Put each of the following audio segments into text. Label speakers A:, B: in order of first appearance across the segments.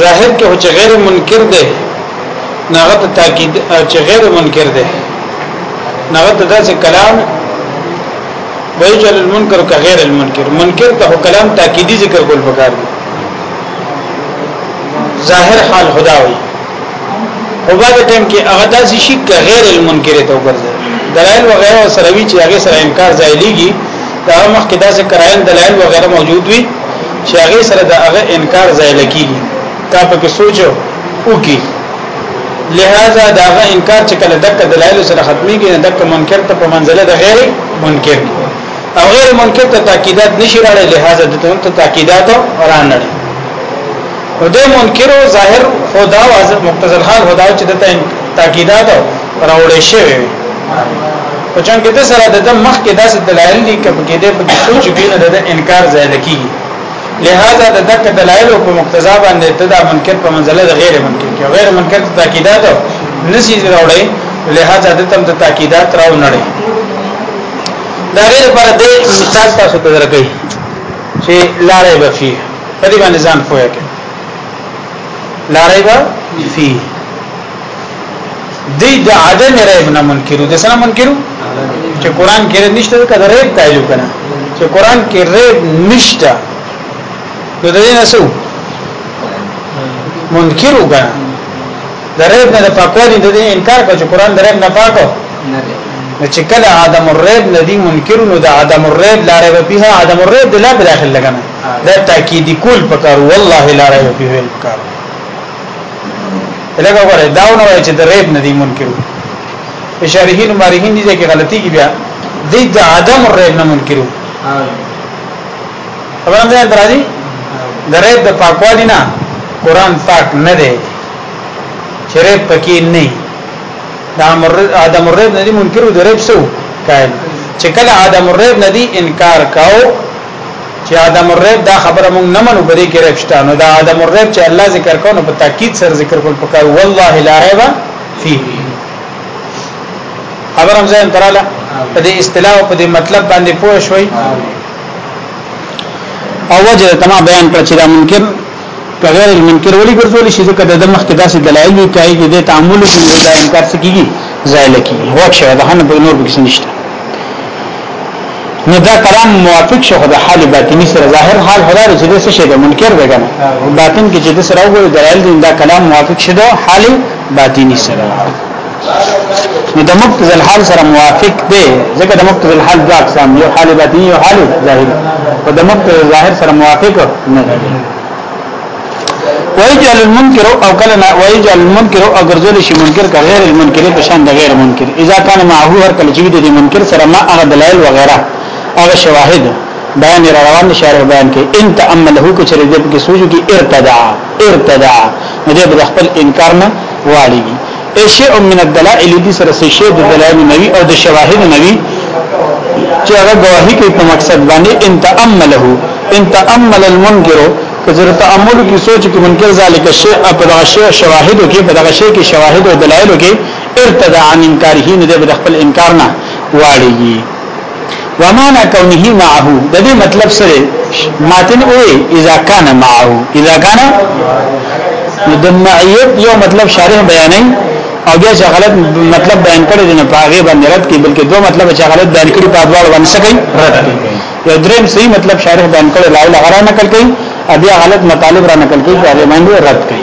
A: ظاهر کې چې غیر منکر دی نغه ته تاکید چې غیر منکر دی نغه ته داسې کلام ویجل المنکر که غیر المنکر منکر ته کلام تاکیدی ذکر کول پکار دی ظاهر حال خدا وي او بعد ټیم کې هغه داسې شي که غیر المنکر ته وګرځي دلایل وغیرہ سره وی چې هغه سره انکار ځایلېږي دا مخکې داسې کرایم دلایل وغیرہ موجود وي چې هغه سره د هغه انکار ځای لکی تا په کې سوچو وکي لہذا دا هغه انکار چې کله دک دلایل سره ختميږي نه دک منکر ته په منزله د غیر منکر او غیر منکر ته تاکیدات نشي راړي لہذا د ته ته تاکیدات رانړي او د منکر ظاهر خدا واز مقتضل حال خدا چې د تاکیدات راوړې شوی وي په چون کې د سره د مخ کې داسې دلایل دي چې کې د په سوچ کې نه د انکار ځای لکی لہذا د دک دلایل په مقتضا باندې د منکر په منزله د غیر منکر کې غیر منکر ته تاکیدات نسی راوړې لہذا د تم د تاکیدات راو نه لري دا غیر پر د مثال تاسو ته درکې چې لارې بفي په دې باندې ځان پوهه کې لارې بفي دی د عدم ریب نه منکرو د سره منکرو چې قران کې ریب نشته کله ریب قائلو کنه چې قران کې ریب نشته نو د دې نسو منکرو کنه د ریب نه د پاکوالي د دې انکار کوي چې قران د ریب نه پاکو نه دی نو چې کله عدم الريب ندی منکر نو د عدم الريب لا ريب فيها عدم الريب د لا په داخل لګنه دا تاکید کول پکار والله لا ريب فيه پکار لکه وګوره دا نه وایي چې د ریب نه دي منکر اشارهین مارهین دي چې غلطي کی بیا د د عدم ریب نه منکر خبره ده درازي د ریب د پاکوالی نه قران پاک نه دی چې ریب پکې نه دا امر عدم ریب نه دي منکر د ریب سو کاین چې کله عدم ریب نه دي انکار کاو چې عدم الريب دا خبره مونږ نه منو په دې کې ريب شته نو دا عدم الريب چې الله ذکر کونه په تاکید سره ذکر کول پکار والله لا ريب فيه خبر هم ځین تراله په دې اصطلاح او په دې مطلب باندې پوه شوي او وجه تمام بیان کړ چې دا منکر په غیر المنکر ولي ګرځول شي ځکه د مخ کې داسې دلایل وي کوي چې د تعامل کې دا انکار سکیږي زایل کیږي هو چې دا هم په نور کې نشته نو دا کلام موافق شو د حال باطنی سره ظاهر حال خدا چې د څه شی د منکر دی کنه باطن کې چې د سره وګړي دلایل دا کلام موافق شوه حال باطنی سره نو د مقتضی الحال سره موافق دی ځکه د مقتضی الحال دوه اقسام یو حال باطنی یو حال ظاهری او د مقتضی ظاهر سره موافق نه دی ويجعل المنكر او کلنا ويجعل المنكر او ګرځول شي منکر کا غیر المنکر په شان د غیر منکر اذا كان معه هر کله چې د منکر سره ما هغه دلایل وغیرہ هغه شواهد بیان را روان شارح بیان کې ان تامله کو چې دې په سوچو کې ارتدع ارتدع دې په خپل انکار نه واړیږي ای شیء من الدلائل دې سره څه شی د دلایل نوی او د شواهد نوی چې هغه گواهی کوي په مقصد باندې ان تامله ان تامل المنکر کجر تامل کی سوچ کی منکر ذالک شیء په دغه شی شواهد کې په دغه شی کې شواهد او دلایل کې ارتدع عن انکاره نه د خپل انکار نه واړیږي ومانا کونه معه د دې مطلب سره ماتن او اذا کان معه اذا کان د معیت یو مطلب شارح بیانې او بیا چې غلط مطلب بیان کړی دی نو پاغه باندې رد کی بلکې دوه مطلب چې غلط بیان کړی په دواړو باندې سکی رد کی یو دریم صحیح مطلب شارح بیان کړی لا اله غره نقل کړي بیا غلط مطالب را نقل کړي هغه باندې رد کړي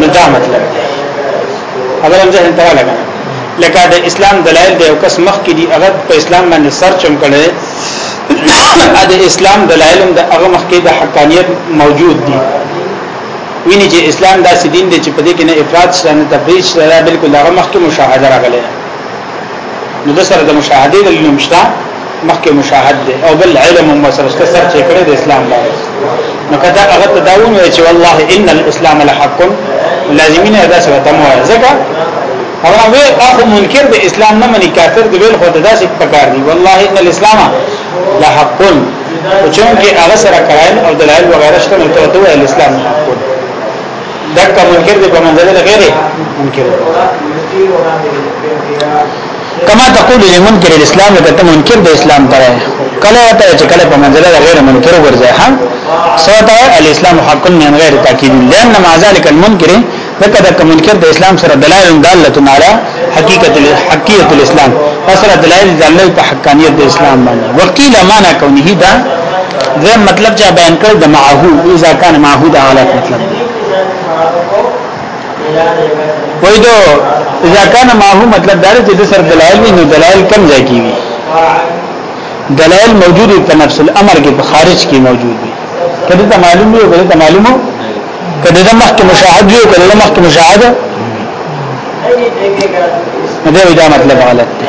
A: نو دا مطلب دی اول هم ځین تر لګا لکه د اسلام دلایل د یو کس مخ کې دي هغه په اسلام باندې سر چم کړي ا د اسلام دلایل د هغه مخ کې د حقانیت موجود دي ویني چې اسلام داسې دین دی چې په دې کې نه افراط شته نه تفریج شته دا بالکل هغه مخ کې مشاهده راغلی نو د سره د مشاهده د لومشته مخکې مشاهد دی او بل علم هم سره شته سر چې کړی د اسلام باندې نو کدا هغه تداون وی چې والله ان الاسلام لحق لازمین ادا سره تمو ځکه هغه وی اخو منکر د اسلام نه منی کافر دی ویل خو داسې پکار دی والله ان الاسلام لحق او چونکه هغه سره کړای او دلایل وغیرہ شته نو ته ته الاسلام حق دک منکر دی په منځله غیره منکر کما تقول لمنکر الاسلام لکه ته منکر د اسلام ته کله ته چې کله په منزله غیر منکر ورځه ها سوته الاسلام حق من غیر تاکید لئن مع ذلك المنکر لکه د منکر د اسلام سره دلایل دالت علی حقیقت حقیقت الاسلام سره دلایل دالت په حقانیت د اسلام باندې وکیل معنا کونه دا زه مطلب چې بیان کړ د معهو اذا کان معهود علی مطلب وای دو اذا كان ما هو مطلب دا چې د سر دلایل نه دلایل کم ځای کیږي دلایل موجود په نفس الامر کې په خارج کې موجود دي کله ته معلوم یو کله ته معلومو کله ته مخکې مشاهد یو کله مخکې مشاهده دا مطلب غلط دی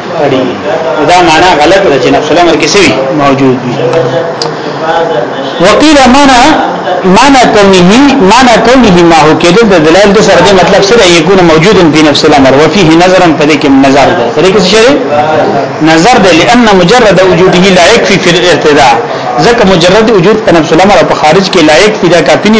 A: کړي دا معنا غلط ده چې نفس الامر کې سوي موجود وي وقيل معنا معنا کونه معنا کونه ما هو کېدل د دلایل د سره د مطلب سره یکون موجود په نفس الامر وفيه نظرا پدې کې نظر ده پدې کې څه نظر ده لأن مجرد وجوده لا يكفي في الارتداء ځکه مجرد وجود په نفس الامر په خارج کې لایق فدا کافی نه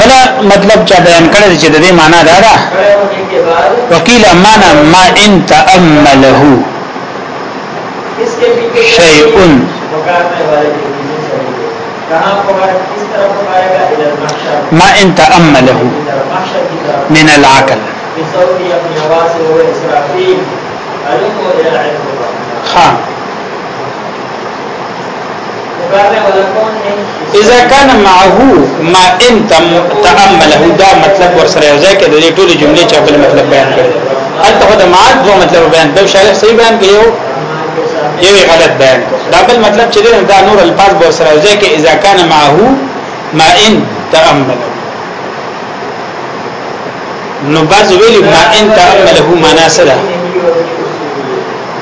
A: بل مطلب چا بیان کړی چې د دې معنا دا ده وکیل معنا ما ان تامله شیء ما ان تامله من العقل ها اذا كان معه ما ان تامله دا مطلب ورسره یو ځای کې د ټول جملې چې بل مطلب بیان کړي البته دا معاد دوه مطلب بیان کړي شارح صحیح بیان کړي یو غلط بیان دا بل مطلب چې دا نور الفاظ ورسره یو ځای کې اذا كان معه ما ان تامله نو باز ویل ما ان تعمله معنا سره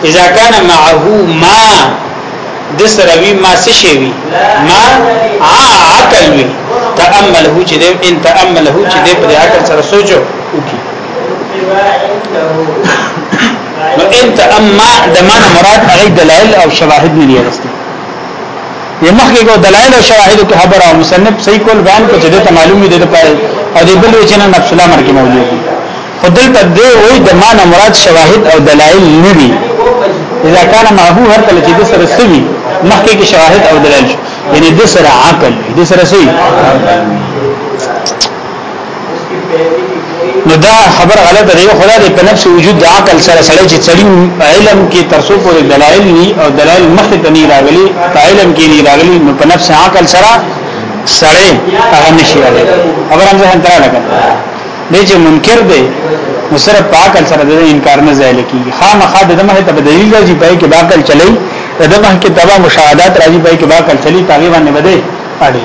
A: اذا كان معه ما د سره وی ما څه شي وی ما عقل وی تامله چې دې ان تامله چې دې په عقل سره سوچو وکي نو ان تاما د معنا مراد هغه دلایل او شواهد نه لري د مخکې کو دلایل او شواهد کې خبره او مصنف صحیح کول بیان کو چې د معلومي د لپاره او د بل چې نه نفس الامر کې موجود دي خدل ته دی وای د معنا مراد شواهد او دلایل نه دي اذا كان معه هر کله چې د سره سوي مخکې کې شواهد او دلایل یعنی د سره عقل د سره سوي نو دا خبر غلطه دی خدا دې په نفس وجود د عقل سره سره چې سړی علم کې ترسو پورې دلایل ني او دلایل مخته ته نه راغلي په علم کې نه راغلي نو په نفس عقل سره سره هغه نشي راغلي خبر هم ځان تر لګا دې چې منکر دی نو سره په عقل سره د انکار نه ځای لکی خامخا د دمه ته بدلیل راځي پای کې باقل چلی د دمه کې تبا مشاهدات راځي پای کې باقل چلی تقریبا نه بده اړي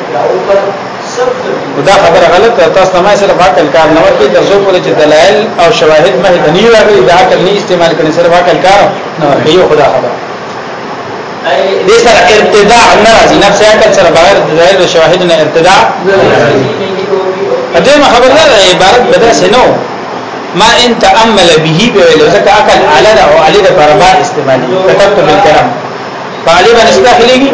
A: دا خبره غلطه تاسو ما سره عقل کار نه ورکړي تر څو پورې چې دلایل او شواهد مه ته نه راغلي دا عقل نه استعمال کړي سره عقل کار نه ورکړي یو خدا خبره دې سره ارتداع ناراضي نفس عقل سره بغیر دلایل او شواهد نه ارتداع دې ما خبره ده عبارت بدا سينو ما ان تامل به به ځکه عقل اعلی او علی د برابر استعمالي كتبت بالكلام فعلی باندې استخلیږي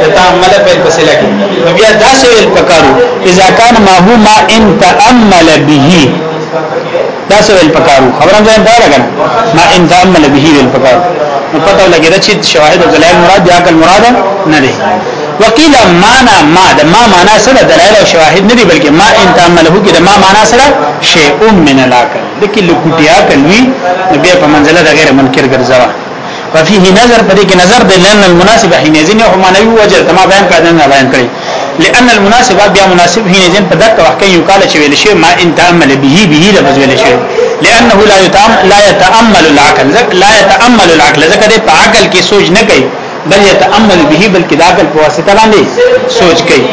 A: ته تعمل په فیصله کې نو بیا دا څه پکارو اذا كان ما هو ما ان تامل به دا څه ویل پکارو خبره ځان دا لګنه ما ان تامل به ویل پکارو نو پته لګی دا چې شواهد او دلایل مراد یا کل مراد نه دي وکیل معنا ما د ما معنا سره دلایل او شواهد نه دي بلکې ما ان تامل هو کې د ما معنا سره شیء من الاکل لکه لکوټیا کلوی نبی په منزله د غیر منکر ګرځوا ففيه نظر په دې کې نظر دی لئن المناسب حينئذ نه هو معنوي وجه ته ما بیان کړی نه بیان کړی لئن المناسب بیا مناسب حينئذ په دغه وخت کې یو کال چې ویل شي ما ان تامل به به لفظ ویل شي لانه لا يتام لا يتامل العقل لا يتامل العقل ځکه دې په عقل کې سوچ نه کوي بل يتامل به بلکې د عقل په واسطه باندې سوچ کوي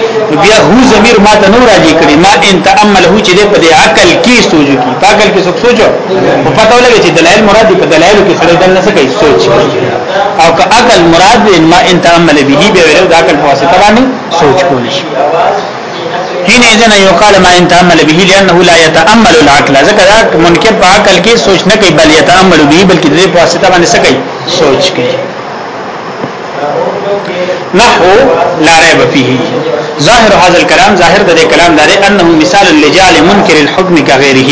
A: بیا هو ضمیر ما ته نور راځي کړي ما ان تامل هو چې دې په عقل کې سوچ کوي په عقل کې سوچ سوچو په پته ولګي چې دلایل مراد دي په دلایل کې سره دنه څه کوي سوچ او که عقل مراد دې ما ان تعمل به به ویل دا عقل په واسطه باندې سوچ کولی شي هینه ځنه یو قال ما ان تعمل به لانه لا يتامل العقل ځکه دا منکر په عقل کې سوچ نه کوي بل يتامل به بلکې دې په واسطه باندې څه کوي سوچ کوي نحو لا ريب فيه ظاهر هذا الكلام ظاهر د کلام دار انه مثال لجعل منکر الحكم كغيره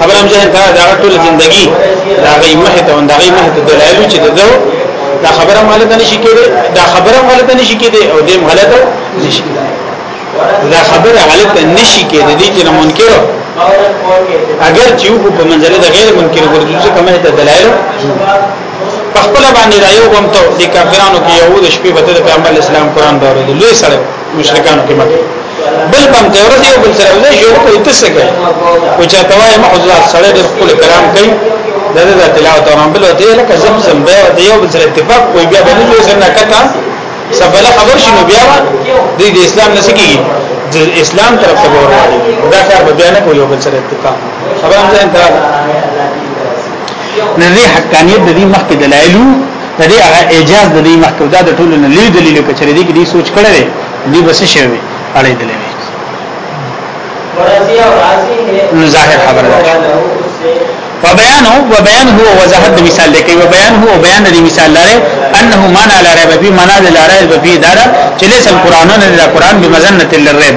A: خبر هم ځان دا دا ټول ژوندۍ دا غي مه ته دا غي مه ته دلایل چې دغه دا خبره غلطه نشي کېږي دا خبره غلطه نشي کېږي او دیم غلطه نشي دا خبره غلطه نشي کېږي دي چې منکر اگر چې یو په منځله د غیر منکر ګرځي چې کومه ته دلایل په خپل باندې دا یو هم ته د کافرانو کې یو د شپې بده د پیغمبر اسلام قران دورې لوی سره مشرکان کې مکه بل بم ته ورته یو بل سره ولې شو کوي تاسو کې او چا توای ما حضور سره د خپل کلام کوي د دې د تلاوت او بل ته لکه زم زم به د یو بل سره اتفاق کوي بیا باندې یو سره کته سبله خبر شنو بیا د اسلام نسکی د اسلام طرف ته ورواړي دا کار به بیان کوي یو بل سره اتفاق خبره هم ځان ته نه دې حقانيت د دې مخکې دلایلو د دې هغه اعجاز د دې مخکې دا د ټولو نه لوی دلیل کچره دي کې دې سوچ کړی دی دې بس شي وي اړې دلیل نو ظاهر خبره ده وبيان هو وبيان هو وضاحت د مثال لکه وبيان هو بيان د مثال لاره انه معنا لا ريب فيه معنا لا ريب فيه دا چې ليس القران نه القران بمزنه للريب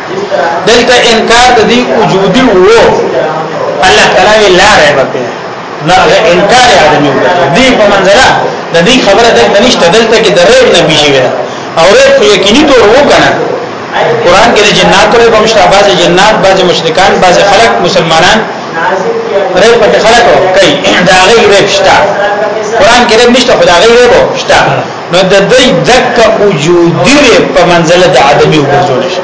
A: دلته انکار د دې وجودي وو الله تعالی لا رحم کوي نه انکار عدم یو دې په منځره د دې خبره ده نشته دلته کې د ریب نه بشي او ریب خو یقیني تور وو کنه قران کې جنات له کوم شاباز جنات باز مشرکان باز خلق مسلمانان ریب په خلق کوي دا غي ریب شته قران کې ریب نشته خدای غي ریب شته نو د دې دک وجودي په منزله د عدمي وګرځول شي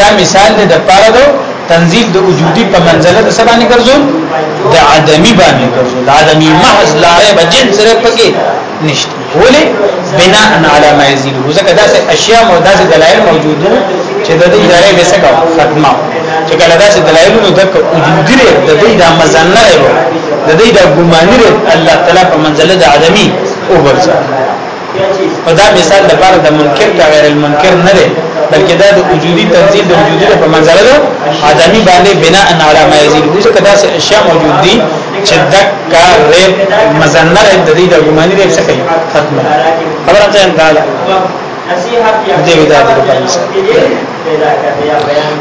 A: دا مثال دی د پاره دو تنزیل د وجودي په منزله د سبا نه ګرځو د عدمي باندې ګرځو د عدمي محض لاره به جنس سره پکې نشته ولې بنا علی ما یزيد ځکه دا سه اشیاء مو داسې دلایل موجود دي چې د دې ادارې به څه ختمه چې کله داسې دلایل نو د وجودي د دې د مزنه د دې د ګماني الله تعالی په منزله د عدمي او ورځه او دا مثال د بار د منکر کا غیر المنکر نه دی بلکې دا د وجودي تنزیل د وجودي په منځره ده ادمي باندې بنا ان علی ما یزيد وجه کدا سه اشیاء موجود دي چې دک کا ریب مزنر د دې د ګمانی ریب څخه ختمه خبره ته انده دیوی دا په پنځ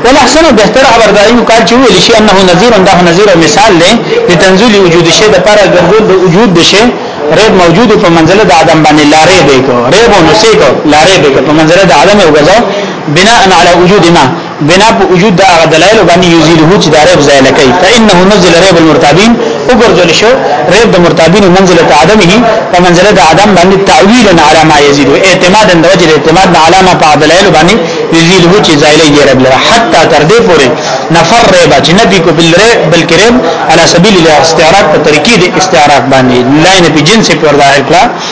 A: ولا احسن بهتر خبر دای نو کار چې ویل شي انه نذیر انده نذیر مثال دی د تنزل وجود شی د پر ګرځول د وجود د شی ریب موجود په منزله د عدم باندې لارې دی کو ریب نو سی کو لارې دی په منزله د عدم او غزا بناء علی وجود ما بنا په وجود دا دلایل باندې یزیده چې دا ریب زایل کوي فانه نزل ریب المرتابین وګرځول شو ریب د مرتابین منزله عدمه په منزله د عدم باندې تعویل علی ما یزید اعتماد د وجه اعتماد علی ما په دلایل باندې یزیده چې زایل یې رب لره حتی تر دې پورې نفر ریب چې نبی کو بل ریب بلکې ریب علی سبیل الاستعراق په طریقې د استعراق باندې لاینه په جنس په وردا اکلا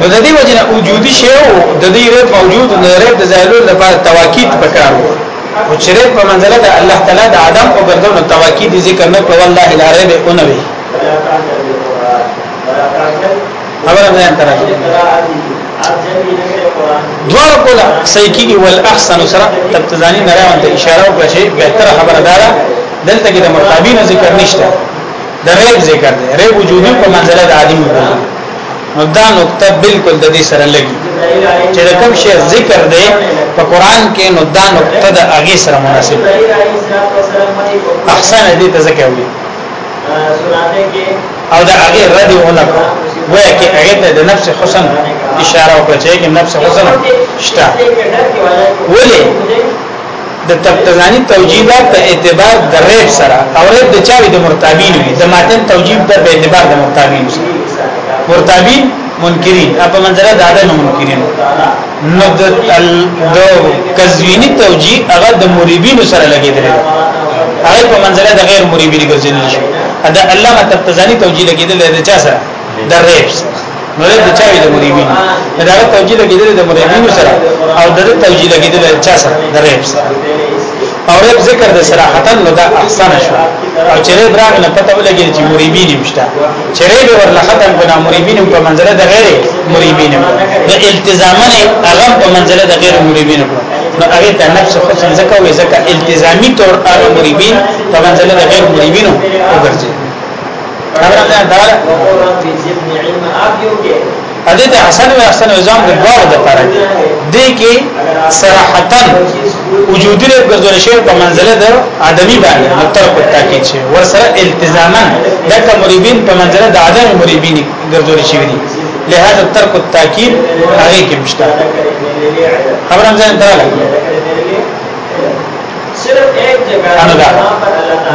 A: نو د دې وجنه وجودي شی او د دې رب موجود نه رب د زالو لپاره تواکید پکارو او چې رب په منزله د الله تعالی د عدم او ګردونو تواکید ذکر نه کوي والله لا رب اونوي خبره نه انتره دوار کولا صحیح کیږي ول احسن سره تبتزانی نه راوند اشاره او بشي بهتره خبره دارا دلته کې د مرتابین ذکر نشته د غیب ذکر دی غیب وجودي په منزله د عدم وجودي نو دا نقطه بالکل د دې سره لګي چې د کوم شی ذکر دی په قران کې نو دا نقطه د هغه سره مناسب احسن دې ته ذکر وي او دا هغه رد ولا وای کې هغه ته د نفس حسن اشاره وکړه چې نفس حسن شته ولی د تبتزانی توجیه ده په اعتبار د ریب سره او ریب د چاوی د مرتابین وي د ماتن توجیه ده په اعتبار د مرتابین سره مرتابین منکرین اپا منظره د عدم منکرین نو د د قزوینی توجیه هغه د مریبین سره لګیدل هغه په منظره د غیر مریبین ګرځیدل شي دا علامه تبتزانی توجیه لګیدل د چا سره د ریپس نو د چاوي د مریبین دا د توجیه لګیدل د مریبین سره او د توجیه لګیدل چا سره د ریپ سره او ریپ ذکر د صراحتن نو دا احسان شو او چیرې براغ نه پته ولګی چې مریبین مشته چیرې به ورله ختم کنا مریبین په منزله د غیر مریبین نو التزامن هغه په منزله د غیر مریبین نو هغه ته نفس حسن زکه وې زکه التزامی طور هغه مریبین په منزله د غیر مریبین وګرځي ادي ته حسن او حسن نظام د دوه د پاره دي کې صراحتن وجودي له ګرځول شي په منزله د ادمي باندې متر په تاکید شي ور سره التزاما د مريبين په منزله د عدم مريبين ګرځول شي دي لهدا ترک التاکید هغه کې مشته خبرم ځان دراله
B: صرف ایک جگہ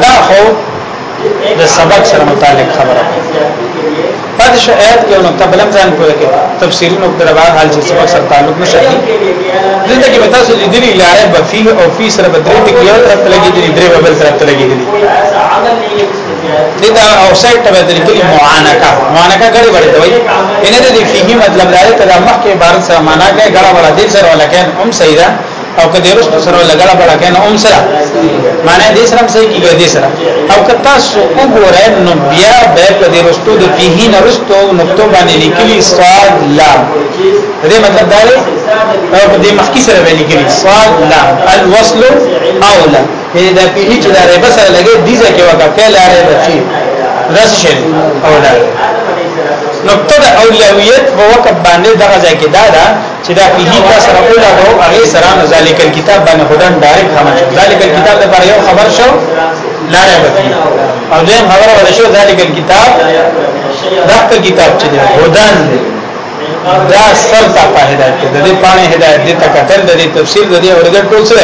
A: دا خو د سبق سره متعلق خبره پد شو آیات کې نو قبل ځان کوی کې تفسیر نو پر بار حال چې سبق سره تعلق نشي دلته کې متا سو دې لري لاره بفي او فی سره بدرې ته کې یو طرف لګي دي درې بل طرف ته لګي دي دته او سایت ته بدرې کې معانکه معانکه غړي وړي دوی ان دې فيه مطلب لاره ته مخکې عبارت سره معنا کې غړا وړا دې سره ولکه هم صحیح ده او کدی رستو سره لګړه بڑا کنه اوم سره معنی دې سره سره کیږي دې سره او که تاسو وګورئ نو بیا به کدی رستو د فيه نه رستو نقطه باندې لیکلي صاد لا دې مطلب دا دی او دې مخکی سره باندې لیکلي صاد لا الوصل اولا دا فيه چې دا ربه سره لګي دې ځکه وکړه کله ربه فيه رس شي اولا نقطه د اولیویت په وخت باندې دغه ځای کې دا ده چې دا فيه تا سره اولا غو هغه سره نو ذالک الكتاب باندې خدان ډایرک حمل شو ذالک الكتاب لپاره یو خبر شو لا نه بکی او دیم خبره ولا شو ذالک الكتاب دا کتاب چې هدان دی دا سر تا په هدایت کې د دې پانه هدایت دې تکتل د دې تفسیر د دې اورګټ ټول سره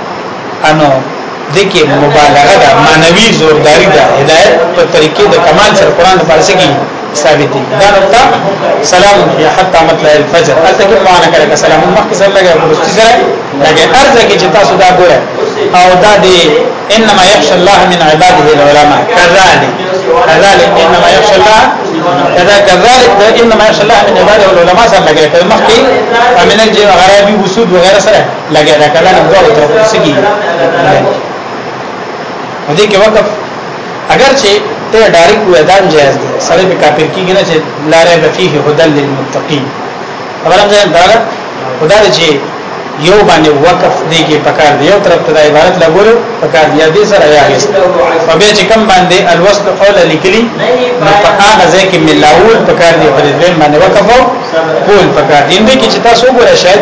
A: انو دکې مبالغه ده معنوي زورداری ده هدایت په طریقې د کمال سره قران د پارسي کې ثابت دي دا نقطه سلام یا حتا مطلع الفجر البته کې معنا کړه که سلام مخ کې سره لګي ورستی سره لګي ارز کې چې تاسو دا ګوره او دا دی انما يخشى الله من عباده العلماء كذلك كذلك انما يخشى الله کدا کذالک دا انما یخشى الله من عباده العلماء سره لګي کله مخکې فمن الجن غرابي وسود وغيرها سره لګیا دا کله نه دوه تر سګي نو دې کې وقف اگر چې ته ډایرکټ وې دام جائز دی سره په کافر کېږي نه چې لارې بفيه هدل للمتقين خبره ده دا خدا چې یو باندې وقف دی کې پکار دی یو طرف ته عبارت لګول پکار دی دې سره یا هیڅ په به چې کم باندې الوصف قول لیکلی نو په هغه ځای کې ملاول پکار دی په دې باندې وقف او قول پکار دی دې کې چې تاسو ګورئ شاید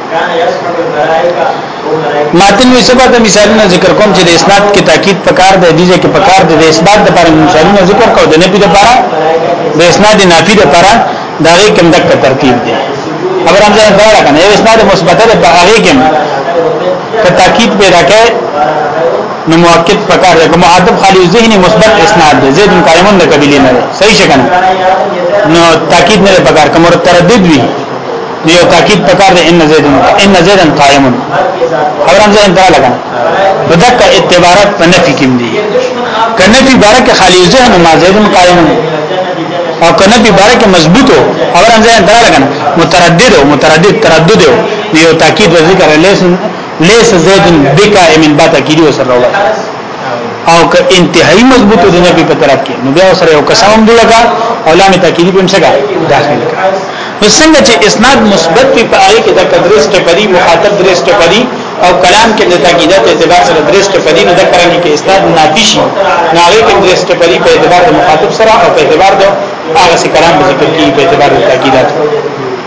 A: ماتن وی سبا د مثالونو ذکر کوم چې د اسناد کې تاکید پکار دی دیږي کې پکار دی د اسناد د پر مثالونو ذکر کو د نبی لپاره د اسناد نافی لپاره دا غي کوم دک ترتیب دی خبر هم ځان سره کنه یو اسناد مثبته ده په هغه کې که تاکید پیدا کړي نو مؤکد پکار دی کوم عادب خالی ذهني مثبت اسناد دی زید قائمون د قبیله نه صحیح شګنه نو تاکید نه پکار کوم تردید وی نو یو تاکید پکار دی ان زید ان زید قائم خبرم زه انترا لگا بدک اعتبارات په نفي کې دي کنه په بارک خالی ذهن ما زید قائم او کنه په بارک مضبوطو خبرم زه انترا لگا متردد او متردد تردد یو تاکید ذکر لیس لیس زید بقائم با تاکید وسره او که انتهایی مضبوط د نبی په طرف کې نو بیا سره یو قسم دی لگا او لام تاکید په مسګه داخل نو څنګه چې اسناد مثبت په پاره کې د قدرس ته پری مخاطب درس ته پری او کلام کې د تاکیدات اعتبار سره درس ته پری نو د کرنګ کې اسناد نافی شي نه هغه کې درس ته پری په اعتبار د مخاطب سره او په اعتبار د هغه سي کلام په ذکر کې په اعتبار د تاکیدات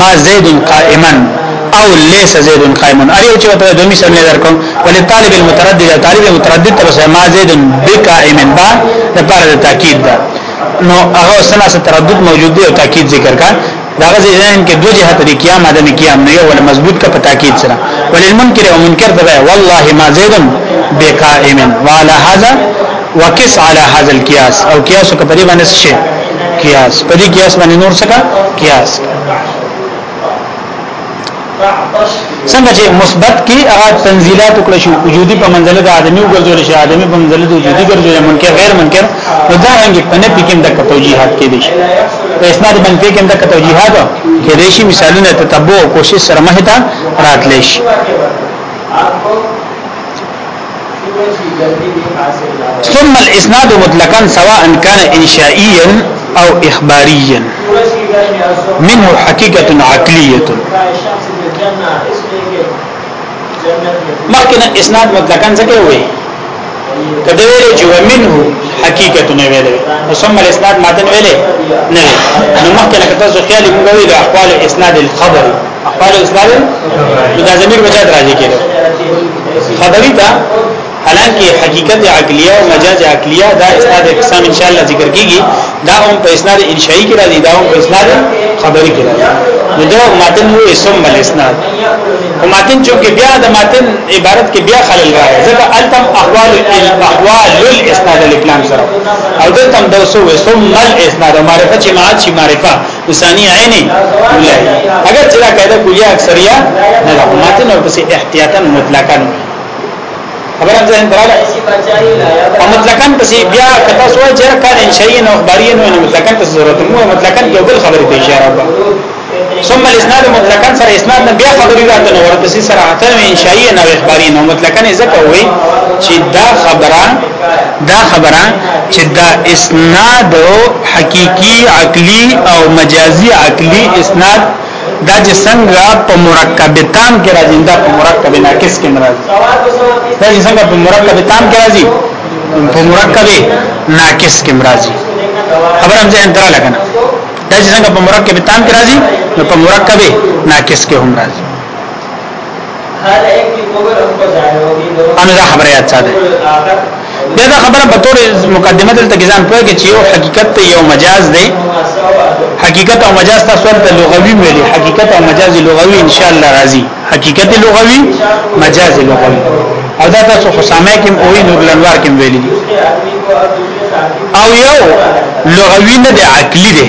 A: ما زید قائما او ليس زید قائما ار یو چې ته دوه مثال نه درکو ولې طالب المتردد طالب المتردد تر سره ما زید بقائما با د پر د تاکید ده نو هغه سنا سره تردد موجود دی او تاکید ذکر کا دا غزه ځین کې دوه جهات لري قیام ادم قیام نه یو ول مضبوط کا په تاکید سره ولې المنکر او منکر ده والله ما زید بقائما وعلى هذا وقس على هذا القياس او قياس کپری باندې شي قیاس په دې قیاس باندې نور څه کا قیاس څنګه چې مثبت کې هغه تنزيلات وکړ شو وجودي په منزله د ادمي وګرځول شي ادمي په منزله د وجودي ګرځول منکر غیر منکر نو دا رنګ په نه پکې د توجيهات کې دي په اسناد باندې کې د توجيهات کې دي شي مثالونه تتبع کوشش سره مهتا راتلی شي ثم الاسناد مطلقا سواء كان انشائيا او اخباريا منه حقيقه عقليه مخکنا اسناد مطلقا ذکر وي کده ویل چې ومنه حقیقت نه ویل ثم الاسناد ماتن ویل نه نو مخکې لکه تاسو خیال موږ ویل اقوال اسناد الخبر اخبار اسباب دا زمير بچا راځي کېدو خبري دا حالانکه حقیقت عقلیه او مجاز عقلیه دا اسناد اقسام ان شاء الله ذکر کیږي دا هم په اسناد انشائی کې راځي دا هم په اسناد خبري کې راځي نو دا ماتن وې ثم الاسناد او ماتن چې بیا د ماتن عبارت کې بیا خلل راځي ځکه التم احوال الاحوال للاسناد الکلام سره او دلته هم دوسو ثم الاسناد معرفه چې معاد شي معرفه ثانی عین کلیه اگر چې دا قاعده کلیه اکثریه نه ده ماته نو پس احتیاطا مطلقاً خبره ځین دراله او مطلقاً پس بیا کته سو چې کار ان شاء الله اخباری نو مطلقاً پس ضرورت مو مطلقاً یو بل خبره ته اشاره وکړه ثم الاسناد مطلقاً سره اسناد نه بیا خبري راته نو ورپسې سره اته ان شاء الله نو اخباری نو مطلقاً ځکه وي چې دا خبره دا خبره چې دا اسناد حقيقي عقلي او مجازي عقلي اسناد دا چې څنګه په مرکب تام کې راځي دا په مرکب ناقص کې راځي دا چې څنګه په مرکب تام کې راځي په مرکب ناقص کې راځي خبر هم ځین تر لګنه دا چې څنګه په مرکب تام کې راځي نو په مرکب ناقص کې هم راځي انا دا خبره یاد ساته بیا دا خبره په تور مقدمه دلته کې ځان پوهه کې چې یو حقیقت ته یو مجاز دی حقیقت او مجاز تاسو ته لغوي ویلي حقیقت او مجاز لغوي ان شاء الله راځي حقیقت لغوي مجاز لغوي او دا تاسو حسامه کې او نور لنوار کې ویلي او یو لغوي نه دی عقلي دی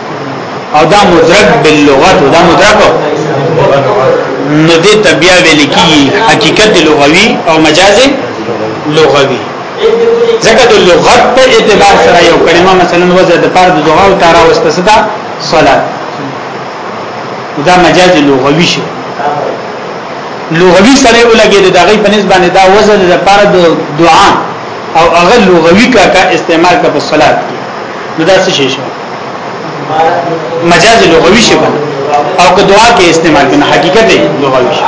A: او دا مدرک باللغت دا مدرک نو دې تبیا ویل کی حقیقت لغوي او مجاز لغوي ځکه د لغت په اعتبار سره یو کلمه مثلا وزه د پاره د دعا او تارا واستسدا صلات دا مجاز لغوي شو لغوي سره ولګي د دغې په نسبت باندې دا وزه د پاره د دعا او هغه لغوي کا کا استعمال کا په صلات کې نو دا څه شي شو مجاز لغوي شي او که دعا کې استعمال کنه حقیقت لغوي شي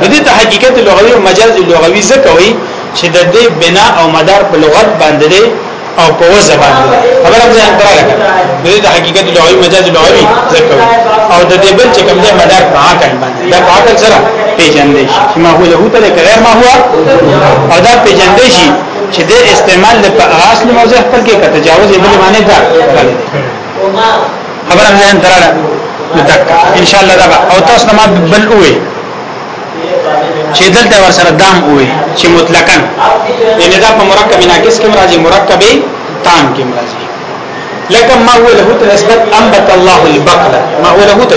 A: نو دې ته حقیقت لغوي او مجاز لغوي ځکه وي چې د دې بنا او مدار په لغت باندې دی او په وزه باندې خبره مې ځان تراله دې ته حقیقت لغوي مجاز لغوي ځکه او د دې بل چې کوم دی مدار په عقل باندې دا په عقل سره پیژندې شي چې ما هو له هوته غیر ما هو او دا پیژندې شي چې د استعمال د اصل موضوع خپل کې تجاوز یې بل معنی ده خبره مې ځان دراله متک ان شاء الله دا او تاسو ما بل وې چې دلته ور سره دام وې چې مطلقاً یعنی دا په مرکب ناقص کې راځي مرکب تام کې راځي لکه ما هو له ته نسبت انبت الله البقره ما هو له ته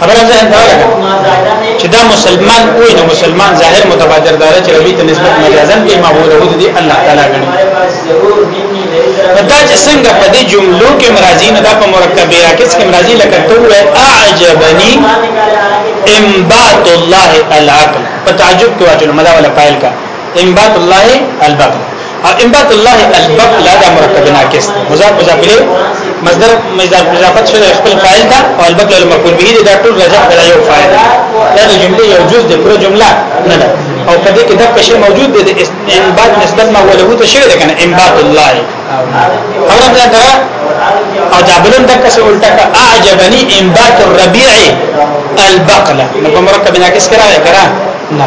A: خبره ځه دا لګا چې دا مسلمان وي نو مسلمان ظاهر متبادر دار چې ربي ته نسبت مجازن کې معبود هو دي الله تعالی غني دا چې څنګه په دې جملو کې مرাজি نه دا په مرکبه راکس کې مرাজি لکه تو اعجبني انبات الله العقل په تعجب کې واجب مدا ولا فاعل کا انبات الله البقل او انبات الله البقل دا مرکب ناقص مضاف مضاف الیه مصدر مصدر اضافت شوی خپل فاعل ته او البقل المفعول به دا ټول رجع کړه یو فاعل دا د جملې یو جز د پرو جمله نه ده او په دې کې دا شی موجود دی د انبات نسبت ما وله ته شوی ده کنه انبات الله او دا دا او دا بلن دا کسه الټا کا اعجبني انبات الربيع البقله نو مرکب ناقص کرا کرا نه